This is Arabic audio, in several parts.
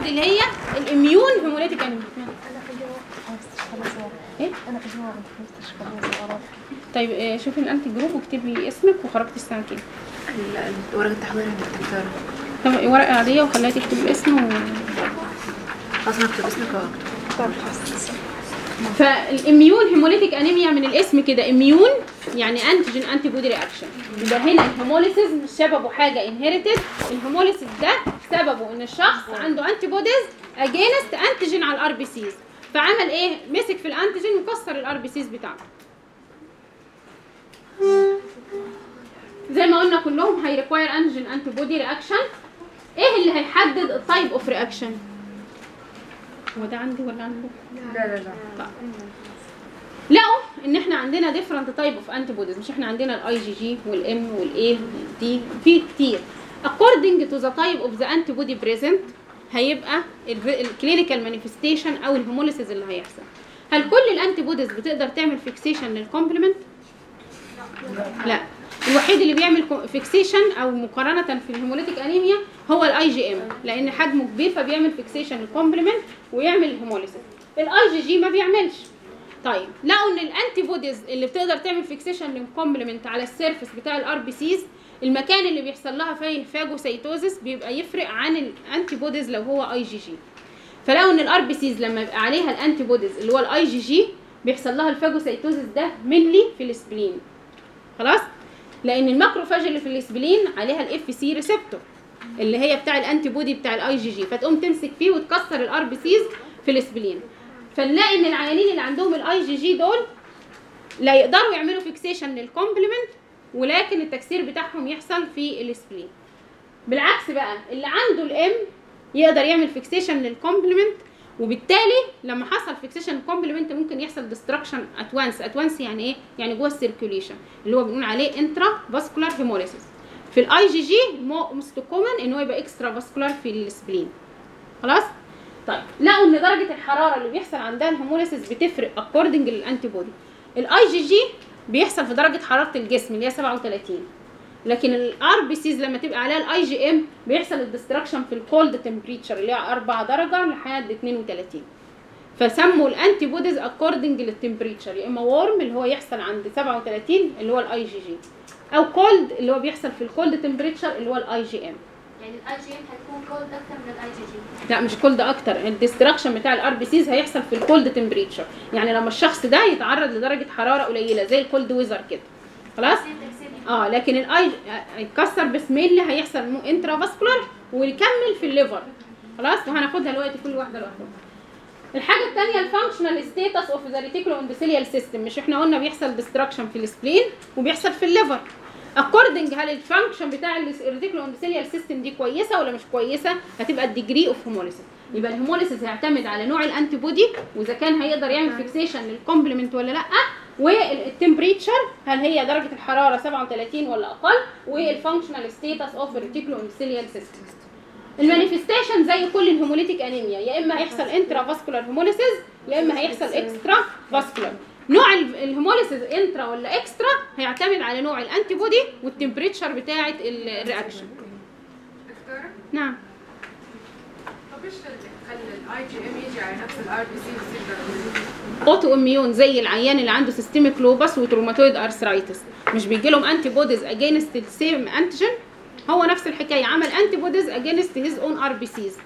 ال third اللي هي ال immune hemolytic anemia خلاص إيه أنا خلاص طيب آه، شوفي الانتي group واكتبي اسمك وخرجتي السنة كام. ورقة التحضير عند الدكتورة طب ورقة عادية وخليها تكتب الاسم و... خلاص أنا اكتب اسمك واكتب فال immune hemolytic anemia من الاسم كده immune يعني antigen antibody reaction يبقى هنا ال hemolysis مش سببه حاجة inherited ال hemolysis ده سببه إن الشخص عنده antibodies against antigen على ال RBCs فعمل إيه؟ مسك في ال antigen وكسر ال RBCs بتاعته. زي ما قلنا كلهم هي require antigen antibody reaction إيه اللي هيحدد ال type of reaction هو ده عندي ولا عنده؟ لا لا لا لقوا إن إحنا عندنا different type of antibodies. مش إحنا عندنا ال IgG وال M وال A وال D في كتير. According to the type of the antibody present هيبقى ال clinical manifestation أو ال hemolysis اللي هيحصل. هل كل ال antibodies بتقدر تعمل fixation لل complement لا. الوحيد اللي بيعمل fixation أو مقارنة في ال hemolytic anemia هو ال IgM لأن حجمه كبير فبيعمل fixation لل complement ويعمل hemolysis ال IgG ما بيعملش. طيب لقوا إن ال antibodies اللي بتقدر تعمل fixation لل complement على ال surface بتاع ال RBCs المكان اللي بيحصل لها فيه phagocytosis بيبقى يفرق عن ال antibodies لو هو اي جي جي فلقوا إن ال RBCs لما يبقى عليها ال antibodies اللي هو الاي جي جي بيحصل لها ال phagocytosis ده mainly في ال spleen خلاص؟ لأن ال macrophage اللي في ال spleen عليها ال Fc receptor اللي هي بتاع ال antibody بتاع الاي جي جي فتقوم تمسك فيه وتكسر ال RBCs في ال spleen. فنلاقي إن العيانين اللي عندهم الاي جي جي دول لا يقدروا يعملوا fixation لل complement ولكن التكسير بتاعهم يحصل في ال spleen. بالعكس بقى اللي عنده ال M يقدر يعمل fixation لل complement وبالتالي لما حصل fixation ال complement ممكن يحصل destruction at once at once يعني إيه؟ يعني جوه ال circulation اللي هو بنقول عليه intravascular hemolysis في ال IgG most common إن هو يبقى extravascular في ال spleen خلاص؟ طيب لقوا إن درجة الحرارة اللي بيحصل عندها ال hemolysis بتفرق according لل antibody الاي جي جي بيحصل في درجة حرارة الجسم اللي هي 37 لكن ال RBCs لما تبقى عليها ال IgM بيحصل ال destruction في ال cold temperature اللي هي 4 درجة لحد 32 فسموا ال antibodies according لل temperature يا إما warm اللي هو يحصل عند 37 اللي هو الاي جي جي أو cold اللي هو بيحصل في ال cold temperature اللي هو ال IgM يعني ال IgM هتكون cold أكتر من الاي جي جي لا مش cold أكتر. ال destruction بتاع ال RBCs هيحصل في ال cold temperature يعني لما الشخص ده يتعرض لدرجة حرارة قليلة زي ال cold weather كده. خلاص؟ آه لكن الاي هيتكسر بس mainly هيحصل intravascular ويكمل في ال liver. خلاص؟ وهناخدها دلوقتي كل واحدة لوحدها. الحاجة الثانية ال functional status of the reticuloendothelial system مش إحنا قلنا بيحصل destruction في ال spleen وبيحصل في ال liver. according هل ال function بتاع ال reticuloendothelial system دي كويسة ولا مش كويسة؟ هتبقى ال degree of hemolysis يبقى ال hemolysis هيعتمد على نوع ال antibody وإذا كان هيقدر يعمل fixation لل complement ولا لأ. وال temperature هل هي درجة الحرارة 37 ولا أقل؟ وال functional status of reticuloendothelial system ال manifestation زي كل ال hemolytic anemia يا إما هيحصل intravascular hemolysis يا إما هيحصل extravascular نوع ال- hemolysis intra ولا extra هيعتمد على نوع ال antibody وال temperature بتاعة ال- reaction نعم. طب إيش يخلي ال IgM يجي على نفس ال RBC autoimmune زي العيان اللي عنده systemic lupus و rheumatoid arthritis مش بيجي لهم antibodies against ال same antigen هو نفس الحكاية عمل antibodies against his own RBCs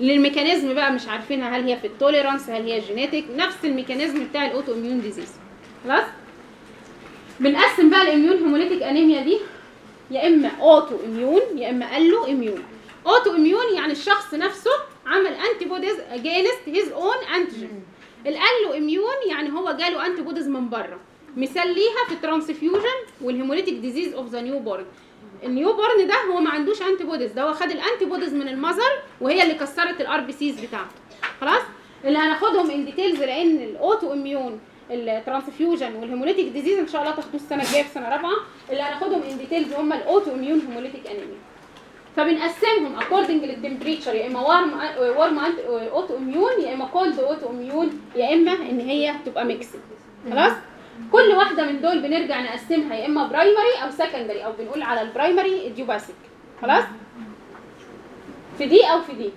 ال mechanism بقى مش عارفينها هل هي في ال tolerance هل هي genetic نفس ال mechanism بتاع ال autoimmune disease خلاص؟ بنقسم بقى ال immune hemolytic anemia دي يا إما autoimmune يا إما alloimmune autoimmune يعني الشخص نفسه عمل antibodies against his own antigen ال alloimmune يعني هو جاله antibodies من بره مثال ليها في ال transfusion وال hemolytic disease of the newborn ال newborn ده هو ما عندوش antibodies ده هو خد ال antibodies من ال mother وهي اللي كسرت ال RBCs بتاعته. خلاص؟ اللي هناخدهم in details لأن ال autoimmune ال transfusion وال hemolytic disease إن شاء الله تاخدوه السنة الجاية في سنة رابعة. اللي هناخدهم in details هم ال autoimmune hemolytic anemia فبنقسمهم according لل temperature يا إما warm warm autoimmune يا إما cold autoimmune يا إما إن هي تبقى mixed خلاص؟ كل واحدة من دول بنرجع نقسمها يا إما primary أو secondary أو بنقول على ال primary idiopathic خلاص؟ في دي أو في دي.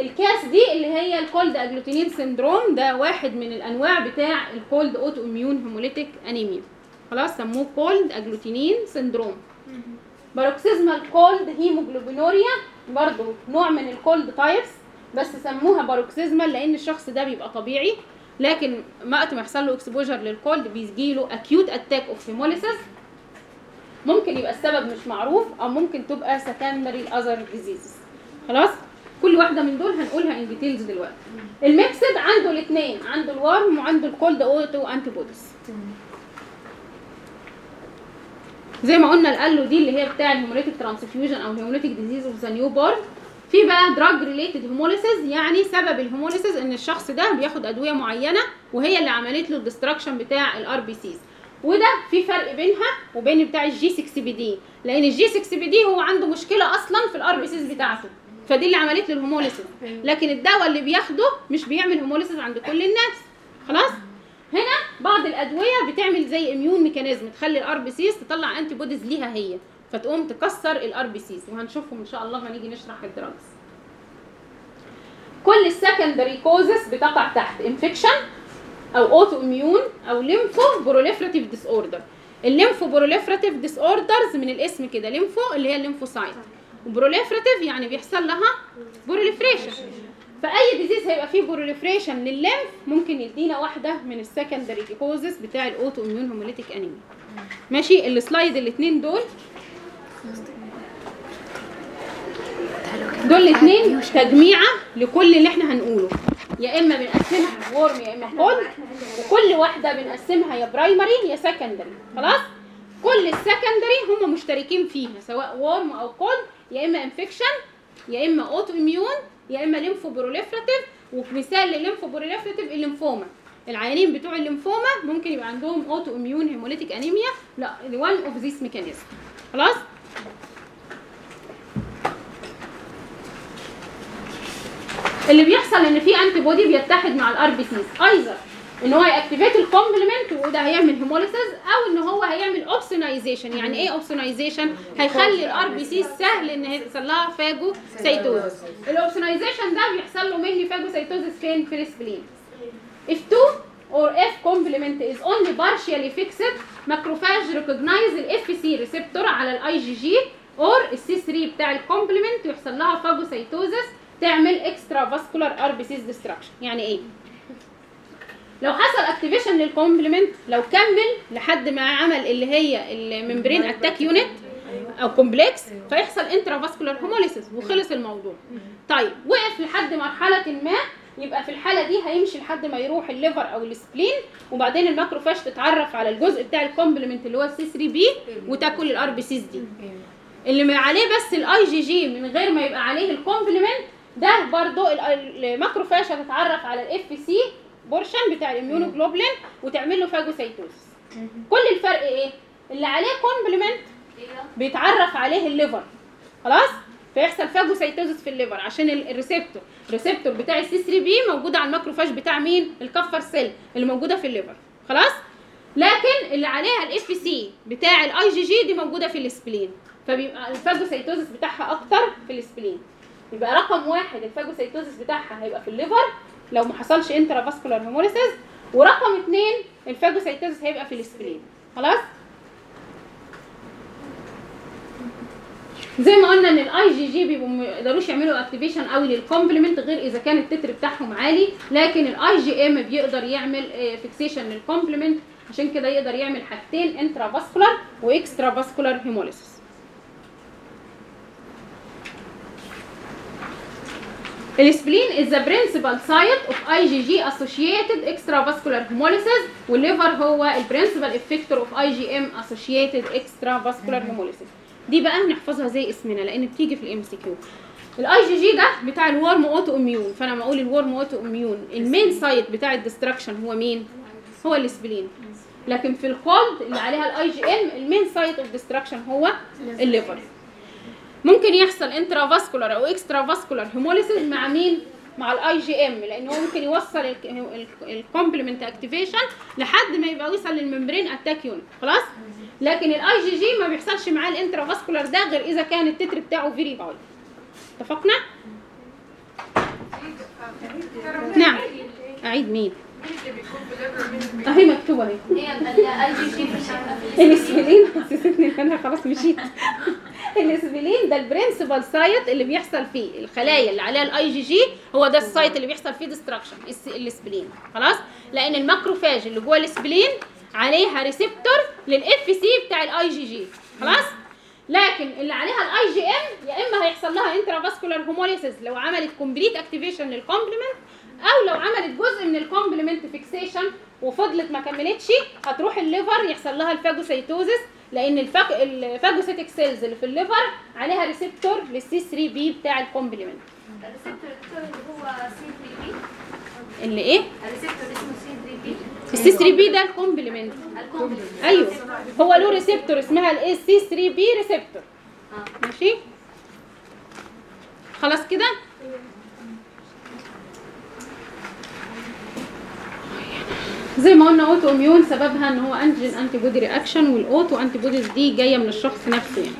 الكاس دي اللي هي ال cold agglutinin syndrome ده واحد من الأنواع بتاع ال cold autoimmune hemolytic anemia خلاص؟ سموه cold agglutinin syndrome paroxysmal cold hemoglobinuria برضو نوع من ال cold types بس سموها paroxysmal لأن الشخص ده بيبقى طبيعي. لكن وقت ما يحصل له exposure لل cold بيجي له acute attack of hemolysis ممكن يبقى السبب مش معروف أو ممكن تبقى secondary ل other diseases خلاص؟ كل واحدة من دول هنقولها in details دلوقتي. ال mixed عنده الاثنين عنده ال warm وعنده ال cold autoantibodies زي ما قلنا الألو دي اللي هي بتاع ال hemolytic transfusion أو ال hemolytic disease of the newborn في بقى drug related hemolysis يعني سبب ال hemolysis إن الشخص ده بياخد أدوية معينة وهي اللي عملت له ال destruction بتاع ال RBCs وده في فرق بينها وبين بتاع ال G 6 PD لأن ال G 6 PD هو عنده مشكلة أصلا في ال RBCs بتاعته. فدي اللي عملت له ال hemolysis. لكن الدواء اللي بياخده مش بيعمل hemolysis عند كل الناس. الأدوية بتعمل زي immune mechanism تخلي ال RBCs تطلع antibodies ليها هي. فتقوم تكسر ال RBCs وهنشوفهم إن شاء الله ما نيجي نشرح ال drugs كل ال secondary causes بتقع تحت infection أو autoimmune أو lymphoproliferative disorder ال lymphoproliferative disorders من الاسم كده lympho اللي هي ال lymphocyte و proliferative يعني بيحصل لها بروليفريشن فأي ديزيز هيبقى فيه بروليفريشن للليمف ممكن يدينا واحدة من ال secondary causes بتاع ال autoimmune hemolytic anemia ماشي ال slide الاثنين دول. دول الاثنين تجميعة لكل اللي إحنا هنقوله. يا إما بنقسمها warm يا إما cold وكل واحدة بنقسمها يا primary يا secondary خلاص؟ كل ال secondary هم مشتركين فيها سواء warm أو cold يا إما infection يا إما autoimmune يا إما ليمفو بروليفراتيف ومثال للليمفو بروليفراتيف الليمفوما. العيانين بتوع الليمفوما ممكن يبقى عندهم autoimmune hemolytic anemia لا one of this mechanism خلاص؟ اللي بيحصل إن في antibody بيتحد مع ال RBCs either ان هو ي activate ال complement وده هيعمل hemolysis أو إن هو هيعمل opsonization يعني إيه opsonization هيخلي ال RBC سهل إن يحصل لها phagocytosis ال opsonization ده بيحصل له مني phagocytosis فين في ال spleen if two or if complement is only partially fixed macrophage recognize ال FC receptor على الاي جي جي or السي 3 بتاع ال complement يحصل لها phagocytosis تعمل extravascular RB destruction يعني إيه؟ لو حصل activation لل complement لو كمل لحد ما عمل اللي هي ال membrane attack unit أو complex فيحصل intravascular hemolysis وخلص الموضوع. طيب وقف لحد مرحلة ما يبقى في الحالة دي هيمشي لحد ما يروح ال liver أو ال spleen وبعدين ال macrophage تتعرف على الجزء بتاع ال complement اللي هو ال C3b وتاكل ال RBCs دي. اللي عليه بس الاي جي جي من غير ما يبقى عليه ال complement ده برضو ال- ال macrophage هتتعرف على ال FC portion بتاع ال immunoglobulin وتعمل له phagocytosis كل الفرق إيه؟ اللي عليه complement بيتعرف عليه ال liver. خلاص؟ فيحصل phagocytosis في ال liver عشان ال- ال receptor. ال receptor بتاع ال C3b موجود على ال macrophage بتاع مين؟ ال Kupffer cell اللي موجودة في ال liver. خلاص؟ لكن اللي عليها ال FC بتاع الاي جي جي دي موجودة في ال spleen. فبيبقى ال phagocytosis بتاعها أكتر في ال spleen. يبقى رقم واحد ال phagocytosis بتاعها هيبقى في ال liver لو ما حصلش intravascular hemolysis ورقم اثنين ال phagocytosis هيبقى في ال spleen خلاص؟ زي ما قلنا إن الاي جي جي بيبقوا ما يقدروش يعملوا activation قوي لل complement غير إذا كان ال titer بتاعهم عالي لكن ال IgM بيقدر يعمل fixation لل complement عشان كده يقدر يعمل حاجتين intravascular و extravascular hemolysis ال spleen is the principal site of IgG associated extravascular hemolysis. وال liver هو ال principal effector of IgM associated extravascular hemolysis. دي بقى نحفظها زي اسمنا لأن بتيجي في ال MCQ ال IgG ده بتاع ال warm autoimmune فأنا لما أقول ال warm autoimmune ال main site بتاع ال destruction هو مين؟ هو ال spleen لكن في ال cold اللي عليها ال IgM ال main site of destruction هو ال liver ممكن يحصل intravascular أو extravascular hemolysis مع مين؟ مع ال IgM لأن هو ممكن يوصل ال complement activation لحد ما يبقى وصل لل membrane attack unit خلاص؟ لكن الاي جي جي ما بيحصلش معاه ال intravascular ده غير إذا كان ال titer بتاعه very high اتفقنا؟ نعم. أعيد مين أهي مكتوبة أهي. ال spleen حسستني إن أنا خلاص مشيت. ال spleen ده ال principal site اللي بيحصل فيه. الخلايا اللي عليها الاي جي جي هو ده ال site اللي بيحصل فيه destruction ال spleen خلاص؟ لأن ال macrophage اللي جوه ال spleen عليها receptor لل FC بتاع الاي جي جي خلاص؟ لكن اللي عليها ال IgM يا إما هيحصل لها intravascular hemolysis لو عملت complete activation لل complement أو لو عملت جزء من ال complement fixation وفضلت ما كملتش هتروح ال liver يحصل لها ال phagocytosis لأن ال phag... ال phagocytic cells اللي في ال liver عليها receptor لل C3b بتاع ال complement ال receptor اللي هو C3b اللي إيه؟ ال receptor اسمه C3b ال C3b ده ال complement أيوه. هو له receptor اسمها ال ال C3b receptor ماشي؟ خلاص كده؟ زي ما قلنا autoimmune سببها إن هو antigen antibody reaction وال autoantibodies دي جاية من الشخص نفسه يعني.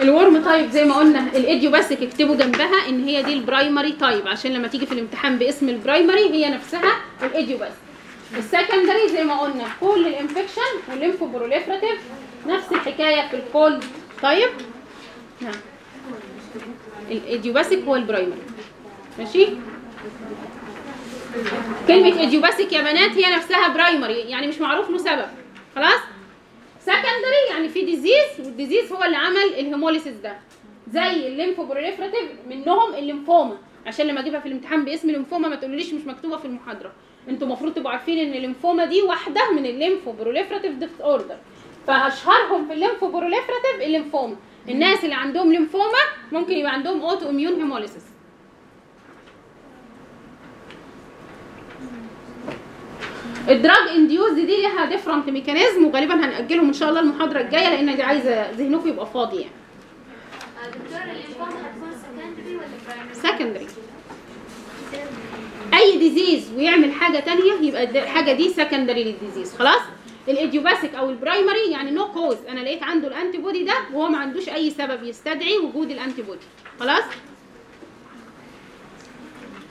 ال warm type زي ما قلنا ال idiopathic اكتبوا جنبها إن هي دي ال primary type عشان لما تيجي في الامتحان باسم ال primary هي نفسها ال idiopathic ال secondary زي ما قلنا كل ال infection وال lymphoproliferative نفس الحكاية في ال cold طيب نعم. ال idiopathic هو ال primary ماشي؟ كلمة idiopathic يا بنات هي نفسها primary يعني مش معروف له سبب. خلاص؟ secondary يعني في disease وال disease هو اللي عمل ال hemolysis ده. زي ال lymphoproliferative منهم الليمفوما. عشان لما أجيبها في الامتحان باسم الليمفوما ما تقولوليش مش مكتوبة في المحاضرة. أنتوا المفروض تبقوا عارفين إن الليمفوما دي واحدة من ال lymphoproliferative disorder فأشهرهم في ال lymphoproliferative ال lymphoma. الناس اللي عندهم ليمفوما ممكن يبقى عندهم autoimmune hemolysis ال drug induced دي ليها different mechanism وغالبا هنأجلهم إن شاء الله المحاضرة الجاية لأن دي عايزة ذهنكم يبقى فاضي يعني. دكتور هتكون secondary ولا primary؟ secondary أي disease ويعمل حاجة تانية يبقى الحاجة دي secondary لل disease خلاص؟ ال idiopathic أو ال primary يعني no cause أنا لقيت عنده ال antibody ده وهو ما عندوش أي سبب يستدعي وجود ال antibody خلاص؟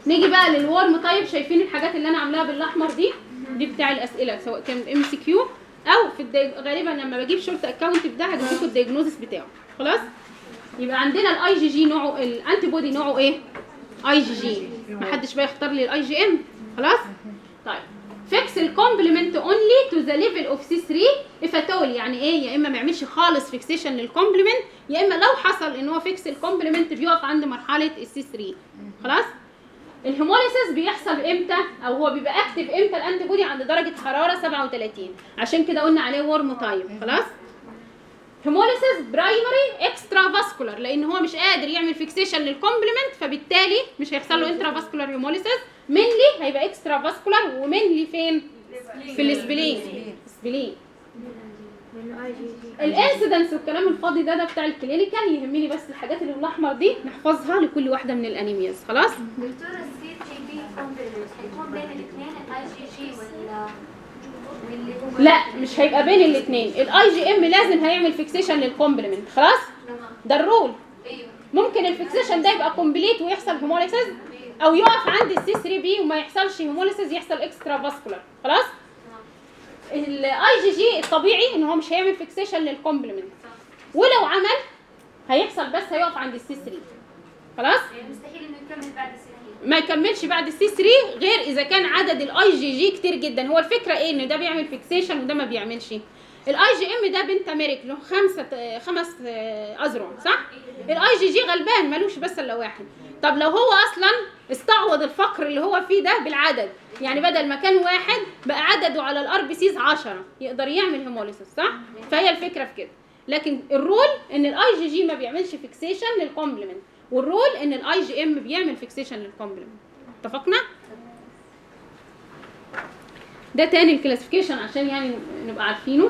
نيجي بقى لل warm type شايفين الحاجات اللي أنا عاملاها بالأحمر دي؟ دي بتاع الأسئلة سواء كان MCQ أو في الدي... غالبا لما بجيب short account ده هجيب لكم ال diagnosis بتاعه. خلاص؟ يبقى عندنا الاي جي جي نوعه ال antibody نوعه إيه؟ اي جي جي محدش بقى يختار لي ال IgM خلاص؟ طيب. fix ال complement only to the level of C3 if at all يعني إيه؟ يا إما ما يعملش خالص fixation لل complement يا إما لو حصل إن هو fix ال complement بيقف عند مرحلة ال C3 خلاص؟ ال hemolysis بيحصل إمتى؟ أو هو بيبقى active إمتى؟ ال antibody عند درجة حرارة 37 عشان كده قلنا عليه warm type خلاص؟ hemolysis primary extravascular لأن هو مش قادر يعمل fixation لل complement فبالتالي مش هيحصل له intravascular hemolysis mainly هيبقى extravascular و mainly فين؟ في ال spleen spleen ال incidence والكلام الفاضي ده ده بتاع ال clinical يهمني بس الحاجات اللي بالاحمر دي نحفظها لكل واحدة من ال anemias خلاص؟ دكتور ال C3b هيكون بين الاثنين الاي جي جي ولا لا مش هيبقى بين الاثنين. ال IgM لازم هيعمل fixation لل complement خلاص؟ ده ال rule ممكن ال fixation ده يبقى complete ويحصل hemolysis أو يقف عند ال C3b وما يحصلش hemolysis يحصل extravascular خلاص؟ الاي جي جي الطبيعي إن هو مش هيعمل fixation لل complement ولو عمل هيحصل بس هيقف عند ال C3 خلاص؟ يعني مستحيل إنه يكمل بعد ال C3 ما يكملش بعد ال C3 غير إذا كان عدد الاي جي جي كتير جدا. هو الفكرة إيه؟ ان ده بيعمل fixation وده ما بيعملش. ال IgM ده pentameric له خمسه خمس اذرع صح؟ الاي جي جي غلبان ملوش بس الا واحد. طب لو هو أصلا استعوض الفقر اللي هو فيه ده بالعدد يعني بدل ما كان واحد بقى عدده على ال RBCs 10 يقدر يعمل hemolysis صح؟ فهي الفكرة في كده. لكن ال rule إن الآي جي جي ما بيعملش fixation لل complement وال rule إن ال IgM بيعمل fixation لل complement اتفقنا؟ ده تاني ال classification عشان يعني نبقى عارفينه.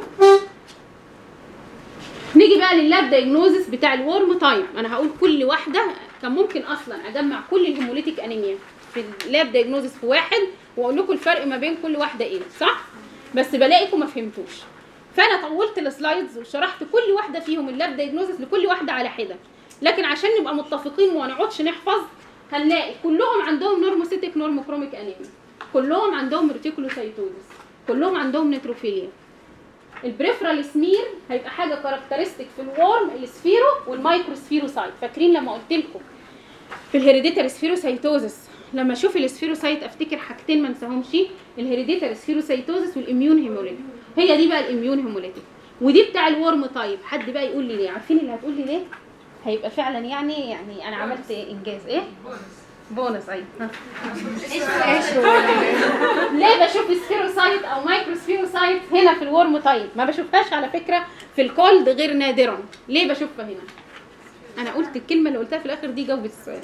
نيجي بقى لل lab diagnosis بتاع ال warm type أنا هقول كل واحدة كان ممكن أصلا أجمع كل ال hemolytic anemia في ال lab diagnosis في واحد وأقول لكم الفرق ما بين كل واحدة إيه صح؟ بس بلاقيكم ما فهمتوش. فأنا طولت ال slides وشرحت كل واحدة فيهم ال lab diagnosis لكل واحدة على حدة. لكن عشان نبقى متفقين وما نقعدش نحفظ هنلاقي كلهم عندهم normocytic normochromic anemia كلهم عندهم reticulocytosis كلهم عندهم neutrophilia. ال peripheral smear هيبقى حاجة characteristic في ال warm ال sphero وال microspherocyte فاكرين لما قلت لكم في ال hereditary spherocytosis لما أشوف ال spherocyte أفتكر حاجتين ما أنساهمش ال hereditary spherocytosis وال immune hemolytic هي دي بقى ال immune hemolytic ودي بتاع ال warm type حد بقى يقول لي ليه؟ عارفين اللي هتقول لي ليه؟ هيبقى فعلا يعني يعني أنا عملت إنجاز إيه؟ بونص أيوه. ليه بشوف spherocyte أو microspherocyte هنا في ال warm type؟ ما بشوفهاش على فكرة في ال cold غير نادرا. ليه بشوفها هنا؟ أنا قلت الكلمة اللي قلتها في الآخر دي جاوبت السؤال.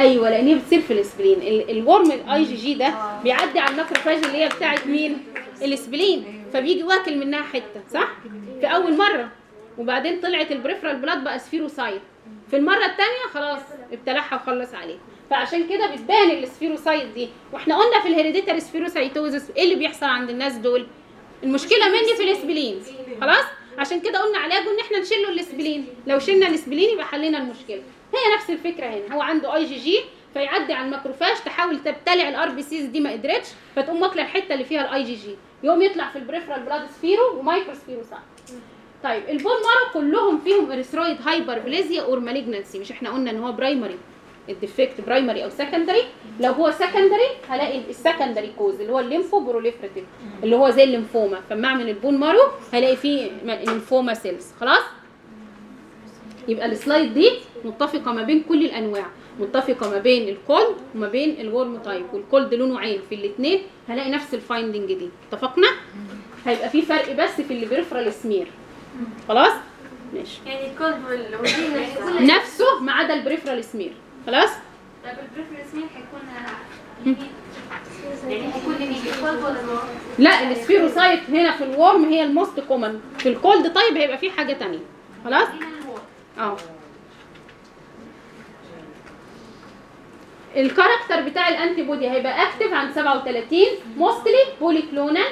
أيوه لأن هي بتصير في ال spleen ال- ال warm ال IgG ده بيعدي على ال macrophage اللي هي بتاعت مين؟ ال spleen فبيجي واكل منها حتة صح؟ في أول مرة. وبعدين طلعت ال peripheral blood بقى spherocyte. في المرة الثانية خلاص ابتلعها وخلص عليه فعشان كده بتبان ال spherocyte دي. وإحنا قلنا في ال hereditary spherocytosis إيه اللي بيحصل عند الناس دول؟ المشكلة mainly في ال spleen. خلاص؟ عشان كده قلنا علاجه إن إحنا نشيله ال spleen. لو شلنا ال spleen يبقى حلينا المشكلة. هي نفس الفكرة هنا. هو عنده اي جي جي فيعدي على ال macrophage تحاول تبتلع ال RBCs دي ما قدرتش فتقوم واكلة الحتة اللي فيها الاي جي جي يقوم يطلع في ال peripheral blood sphero و microspherocyte. طيب ال bone marrow كلهم فيهم erythroid hyperplasia or malignancy مش إحنا قلنا إن هو primary ال defect primary أو secondary لو هو secondary هلاقي ال secondary cause اللي هو ال lymphoproliferative اللي هو زي الليمفوما فما أعمل ال bone marrow هلاقي فيه lymphoma cells خلاص؟ يبقى ال slide دي متفقة ما بين كل الأنواع. متفقة ما بين ال cold وما بين ال warm type وال cold له نوعين في الاثنين هلاقي نفس الفايندنج دي. اتفقنا؟ هيبقى في فرق بس في اللي بيرفرال سمير خلاص؟ ماشي. يعني الكولد وال- والدين نفسه ما عدا البريفرال سمير. خلاص؟ طيب البريفرنس مين هيكون يعني هيكون ولا الورم؟ لا السفيروسايت هنا في الورم هي الموست كومن في الكولد طيب هيبقى في حاجة تانية. خلاص؟ آه. ال character بتاع ال antibody هيبقى active عند 37 mostly polyclonal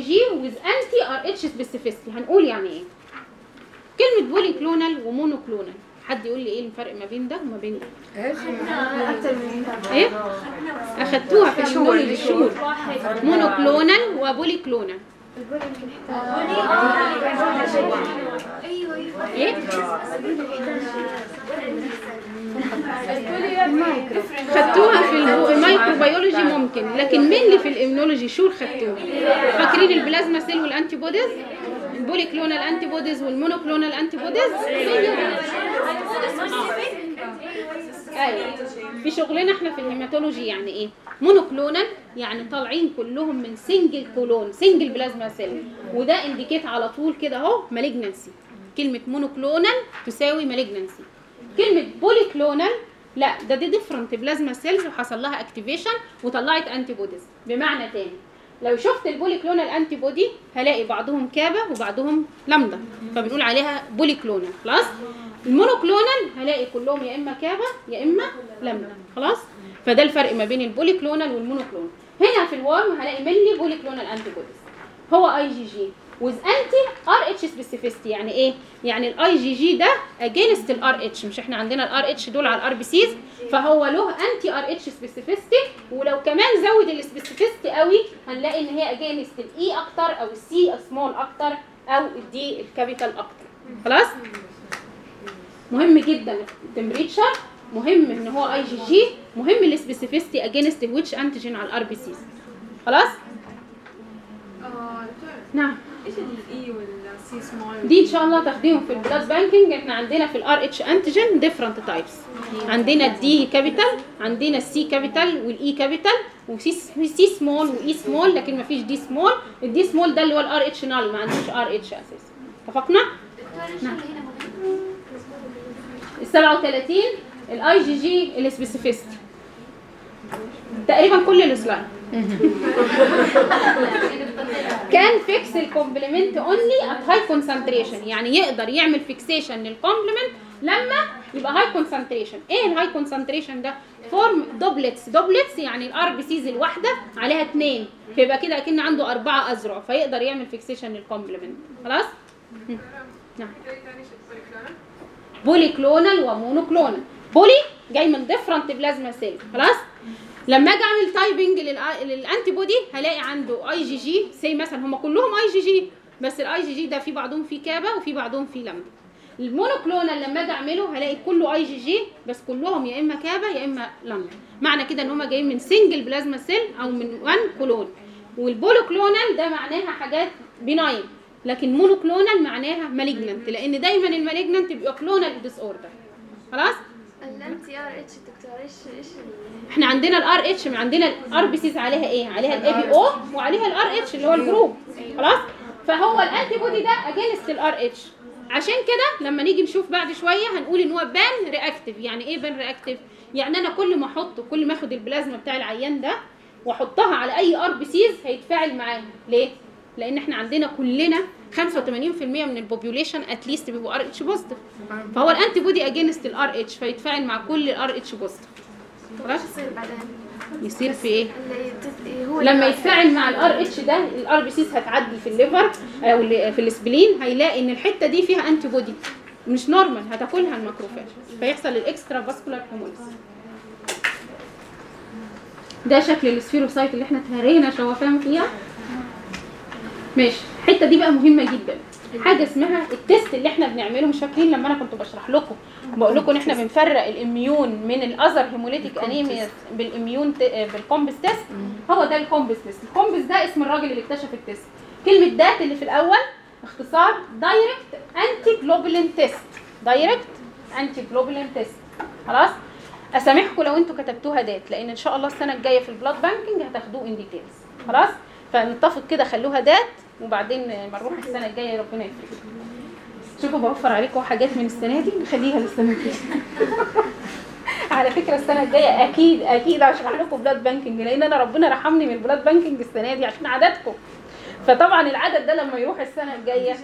G with anti-Rh specificity هنقول يعني إيه؟ كلمة polyclonal و monoclonal. حد يقول لي إيه الفرق ما بين ده وما بين ده؟ إيه؟ أخدتوها في الشمول الشمول مونو كلونال. وبولي كلونال أيوه أيوه. إيه؟ خدتوها في ال microbiology ممكن لكن مين اللي في ال immunology شو خدتوها فاكرين ال plasma cell وال antibodies ال polyclonal antibodies وال monoclonal antibodies أيوه في شغلنا إحنا في ال hematology يعني إيه؟ monoclonal يعني طالعين كلهم من single clone single plasma cell وده indicate على طول كده أهو malignancy كلمة monoclonal تساوي malignancy كلمة polyclonal لا ده دي different plasma cells وحصل لها activation وطلعت antibodies بمعنى تاني لو شفت ال polyclonal antibody هلاقي بعضهم kappa وبعضهم لامدا. فبنقول عليها polyclonal خلاص؟ ال monoclonal هلاقي كلهم يا إما kappa يا إما لامدا خلاص؟ فده الفرق ما بين ال polyclonal وال monoclonal. هنا في ال warm هلاقي mostly polyclonal antibodies هو اي جي جي وذ انتي ار اتش سبيسيفيستي يعني إيه؟ يعني الاي جي جي ده against ال Rh مش إحنا عندنا الار اتش دول على ال RBCs فهو له anti-Rh specificity ولو كمان زود ال specificity قوي هنلاقي إن هي against ال E أكتر أو ال C small أكتر أو ال D ال capital أكتر. خلاص؟ مهم جدا ال temperature مهم إن هو اي جي جي مهم ال specificity against which antigen على ال RBCs خلاص؟ آه، دكتور نعم. إيش ال E وال C small دي إن شاء الله تاخديهم في ال blood banking. إحنا عندنا في ال Rh antigen different types عندنا ال D capital عندنا ال C capital وال E capital و C C small و E small لكن ما فيش D small ال D small ده اللي هو ال Rh null ما عندوش ار اتش أساسا. اتفقنا؟ دكتور إيش اللي هنا مهم؟ ال 37 ال IgG ال specificity تقريبا كل ال slide. can fix ال complement only at high concentration يعني يقدر يعمل fixation لل complement لما يبقى high concentration إيه ال high concentration ده؟ form doublets doublets يعني ال RBCs الواحدة عليها اثنين فيبقى كده أكن عنده أربعة اذرع فيقدر يعمل fixation لل complement خلاص؟ نعم. زي تاني شيء polyclonal polyclonal و monoclonal. poly جاي من different plasma cell خلاص؟ لما أجي أعمل typing لل antibody هلاقي عنده اي جي جي سي مثلا هم كلهم اي جي جي بس الاي جي جي ده في بعضهم فيه kappa وفي بعضهم فيه lambda ال monoclonal لما أجي أعمله هلاقي كله اي جي جي بس كلهم يا إما kappa يا إما لامدا معنى كده إن هم جايين من single plasma cell أو من one clone وال polyclonal ده معناها حاجات benign لكن monoclonal معناها malignant لأن دايما ال malignant بيبقى clonal disorder خلاص؟ ال anti-Rh دكتور إيش إيش إحنا عندنا الار اتش عندنا ال RBCs عليها إيه؟ عليها ال ABO وعليها الار اتش اللي هو ال group. خلاص؟ فهو ال antibody ده against ال Rh. عشان كده لما نيجي نشوف بعد شوية هنقول إن هو panreactive يعني إيه panreactive يعني أنا كل ما احطه كل ما آخد البلازما بتاع العيان ده وأحطها على أي RBCs هيتفاعل معاه. ليه؟ لأن إحنا عندنا كلنا 85% من ال population at least بيبقوا Rh positive فهو ال antibody against ال Rh فيتفاعل مع كل ال Rh positive خلاص يصير في إيه؟ لما يتفاعل مع الار اتش ده ال RBCs هتعدي في ال liver أو اللي- في ال spleen هيلاقي إن الحتة دي فيها antibody مش normal هتاكلها ال macrophage فيحصل ال extravascular hemolysis ده شكل ال spherocyte اللي إحنا اتهرينا شوفان فيها. ماشي. الحتة دي بقى مهمة جدا. حاجة اسمها ال test اللي إحنا بنعمله. مش فاكرين لما أنا كنت بشرح لكم. بقول لكم إن إحنا بنفرق ال immune من ال other hemolytic anemia بال immune بال Coombs test هو ده ال Coombs test ال Coombs ده اسم الراجل اللي اكتشف ال test كلمة DAT اللي في الأول اختصار direct antiglobulin test direct antiglobulin test خلاص؟ أسامحكم لو أنتوا كتبتوها DAT لأن إن شاء الله السنة الجاية في ال blood banking هتاخدوه in details خلاص؟ فنتفق كده خلوها DAT وبعدين لما نروح السنة الجاية ربنا يفرج. شوفوا بوفر عليكم حاجات من السنة دي نخليها للسنة الجاية. على فكرة السنة الجاية أكيد أكيد هشرح لكم blood banking لأن أنا ربنا رحمني من ال blood banking السنة دي عشان عددكم. فطبعا العدد ده لما يروح السنة الجاية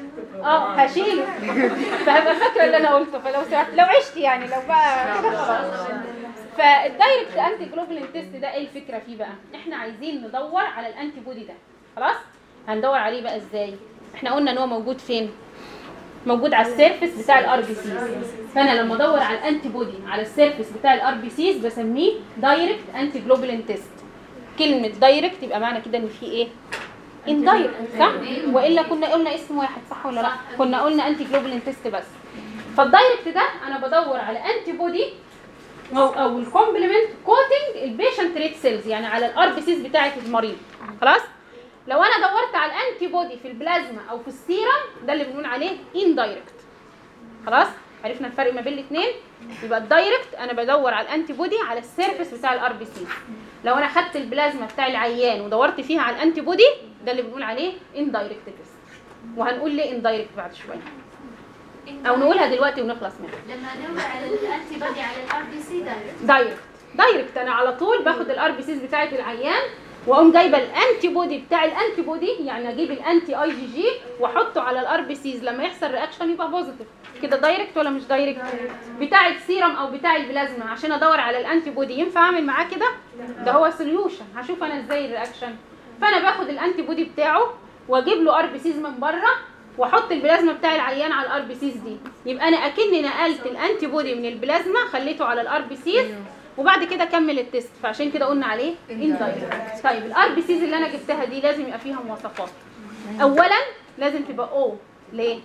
آه هشيله. فهبقى فاكرة اللي أنا قلته فلو سمحت لو عشت يعني لو بقى كده خلاص. فال direct anti globulin test ده إيه الفكرة فيه بقى؟ إحنا عايزين ندور على ال antibody ده. خلاص؟ هندور عليه بقى إزاي؟ إحنا قلنا إن هو موجود فين؟ موجود على ال surface بتاع ال RBCs فأنا لما أدور على ال antibody على ال surface بتاع ال RBCs بسميه direct anti globulin test كلمة direct يبقى معنى كده إن في إيه؟ indirect صح؟ وإلا كنا قلنا اسم واحد صح ولا لا؟ كنا قلنا anti globulin test بس. فال direct ده أنا بدور على antibody أو أو ال complement coating ال patient red cells يعني على ال RBCs بتاعه المريض. خلاص؟ لو أنا دورت على ال antibody في البلازما أو في السيرم ده اللي بنقول عليه indirect خلاص؟ عرفنا الفرق ما بين الاثنين يبقى ال direct أنا بدور على ال antibody على ال surface بتاع ال RBC لو أنا خدت البلازما بتاع العيان ودورت فيها على ال antibody ده اللي بنقول عليه indirect test وهنقول ليه indirect بعد شوية. أو نقولها دلوقتي ونخلص منها. لما ندور على ال antibody على ال RBC ده direct direct أنا على طول باخد ال RBCs بتاعه العيان وأقوم جايبة ال antibody بتاع ال antibody يعني أجيب ال anti IgG وأحطه على ال RBCs لما يحصل reaction يبقى positive كده direct ولا مش direct بتاع السيرم أو بتاع البلازما. عشان أدور على ال antibody ينفع أعمل معاه كده؟ ده هو solution هشوف أنا إزاي ال reaction فأنا باخد ال antibody بتاعه وأجيب له RBCs من بره واحط البلازما بتاع العيان على ال RBCs دي. يبقى أنا أكني نقلت ال antibody من البلازما خليته على ال RBCs وبعد كده كمل ال test فعشان كده قلنا عليه indirect طيب ال RBCs اللي أنا جبتها دي لازم يبقى فيها مواصفات. اولا لازم تبقى O ليه؟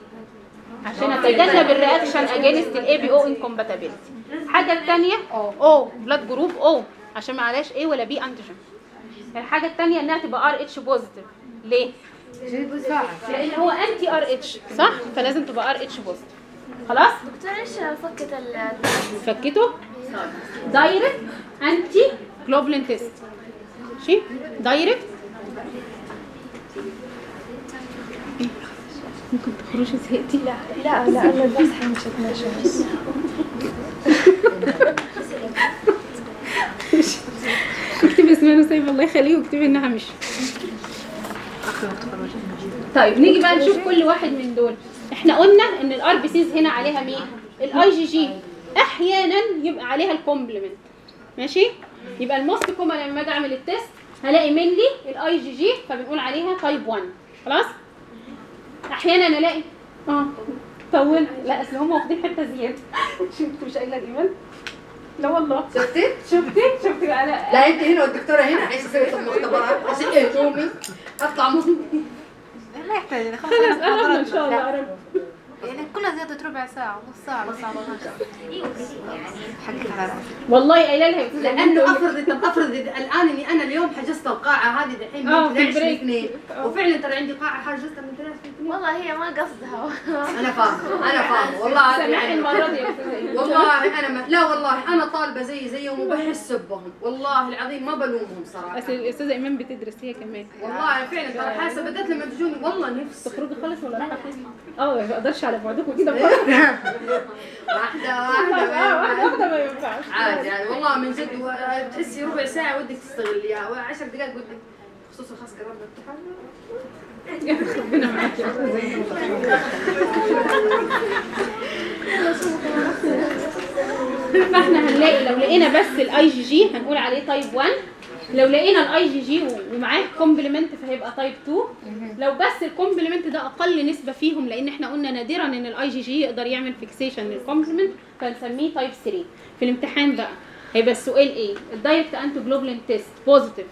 عشان أتجنب ال reaction against ال ABO incompatibility الحاجة الثانية O blood group O عشان ما عليهاش A ولا B antigen الحاجة الثانية إنها تبقى RH positive ليه؟ لأن هو anti RH صح؟ فلازم تبقى RH positive خلاص؟ دكتور إيش فكت ال فكته direct anti globulin test ماشي direct ممكن تخرجي زهقتي لا لا لا أنا بس حنشتنا شمس اكتبي اسمها نسيب الله يخليه واكتبي إنها مش طيب نيجي بقى نشوف كل واحد من دول. إحنا قلنا إن ال RBCs هنا عليها مين؟ الاي جي جي أحيانا يبقى عليها ال complement ماشي؟ يبقى ال most common لما أجي أعمل ال test هلاقي mainly ال IgG فبنقول عليها type 1 خلاص؟ أحيانا ألاقي آه طول لا أصل هم واخدين حتة زيادة. شفت مش قايلة الايمان لا والله. شفتي؟ شفتي؟ شفتي أنا لا. انت هنا والدكتورة هنا. عايزة أسوي لكم مختبرات. عشان إيه تومي اطلع من لا يحتاج. خلاص قربنا إن شاء الله قربنا يعني كلها زيادة ربع ساعة نص ساعة على حقك على راسي والله قايله لها لأنه أفرض طب أفرض الآن إني أنا اليوم حجزت القاعة هذه دحين آه، من في 11 البريك. اثنين آه. وفعلا ترى عندي قاعة حجزتها من 11 اثنين والله هي ما قصدها. أنا فاهمه أنا فاهمه والله سامحني يعني. والله أنا ما لا والله أنا طالبة زي زيهم وبحس بهم والله العظيم ما بلومهم صراحة. اصل الاستاذه ايمان بتدرس هي كمان؟ والله فعلا ترى حاسه بدات لما تجوني والله نفسي. تخرجي خالص ولا فين؟ آه ما بقدرش على بعدكم كده. آه واحدة واحدة واحدة ما ينفعش. عادي يعني والله من جد و- تحسي ربع ساعة ودك تستغليها. و10 دقائق ودك خصوصا خاص قربنا الامتحان ربنا إيمان. فاحنا هنلاقي لو لقينا بس ال IgG هنقول عليه type 1 لو لقينا ال IgG ومعاه complement فهيبقى type 2 لو بس ال complement ده أقل نسبة فيهم لأن إحنا قلنا نادرا إن ال IgG يقدر يعمل fixation لل complement فنسميه type 3 في الامتحان بقى هيبقى السؤال إيه؟ ال direct anti globulin test positive